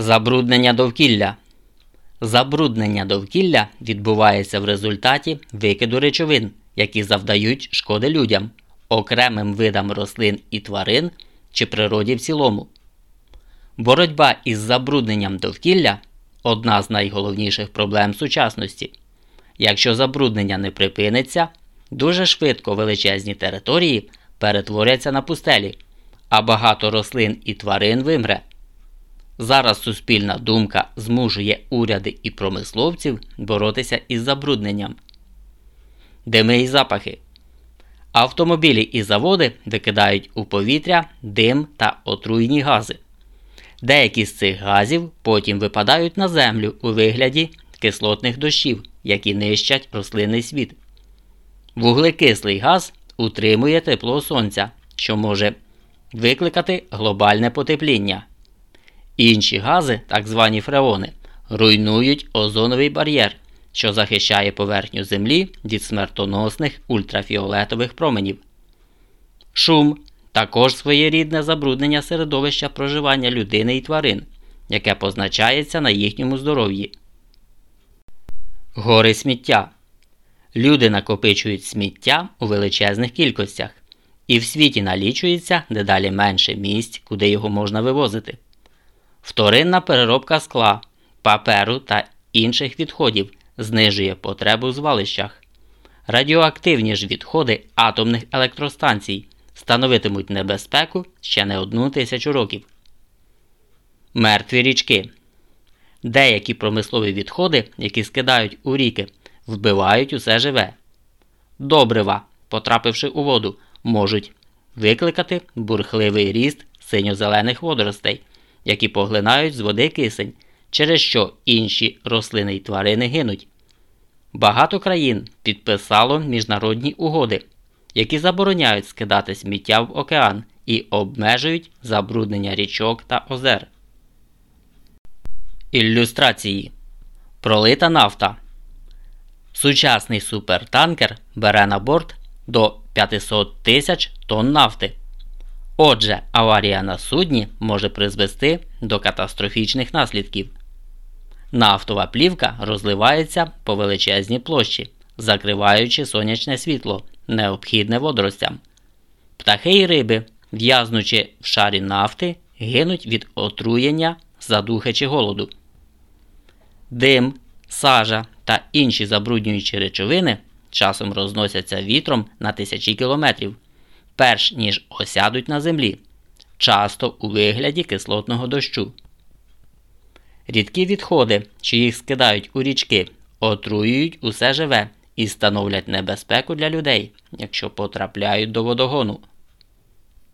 Забруднення довкілля. Забруднення довкілля відбувається в результаті викиду речовин, які завдають шкоди людям, окремим видам рослин і тварин чи природі в цілому. Боротьба із забрудненням довкілля одна з найголовніших проблем сучасності. Якщо забруднення не припиниться, дуже швидко величезні території перетворяться на пустелі, а багато рослин і тварин вимре. Зараз суспільна думка змушує уряди і промисловців боротися із забрудненням. Дими і запахи. Автомобілі і заводи викидають у повітря дим та отруйні гази. Деякі з цих газів потім випадають на землю у вигляді кислотних дощів, які нищать рослинний світ. Вуглекислий газ утримує тепло сонця, що може викликати глобальне потепління. Інші гази, так звані фреони, руйнують озоновий бар'єр, що захищає поверхню Землі від смертоносних ультрафіолетових променів. Шум також своєрідне забруднення середовища проживання людини і тварин, яке позначається на їхньому здоров'ї. Гори сміття. Люди накопичують сміття у величезних кількостях, і в світі налічується дедалі менше місць, куди його можна вивозити. Вторинна переробка скла, паперу та інших відходів знижує потребу в звалищах. Радіоактивні ж відходи атомних електростанцій становитимуть небезпеку ще не одну тисячу років. Мертві річки. Деякі промислові відходи, які скидають у ріки, вбивають усе живе. Добрива, потрапивши у воду, можуть викликати бурхливий ріст синьо-зелених водоростей, які поглинають з води кисень, через що інші рослини й тварини гинуть. Багато країн підписало міжнародні угоди, які забороняють скидати сміття в океан і обмежують забруднення річок та озер. Ілюстрації Пролита нафта. Сучасний супертанкер бере на борт до 500 тисяч тонн нафти. Отже, аварія на судні може призвести до катастрофічних наслідків. Нафтова плівка розливається по величезній площі, закриваючи сонячне світло, необхідне водоростям. Птахи і риби, в'язнучи в шарі нафти, гинуть від отруєння, задухи чи голоду. Дим, сажа та інші забруднюючі речовини часом розносяться вітром на тисячі кілометрів, перш ніж осядуть на землі, часто у вигляді кислотного дощу. Рідкі відходи, що їх скидають у річки, отруюють усе живе і становлять небезпеку для людей, якщо потрапляють до водогону.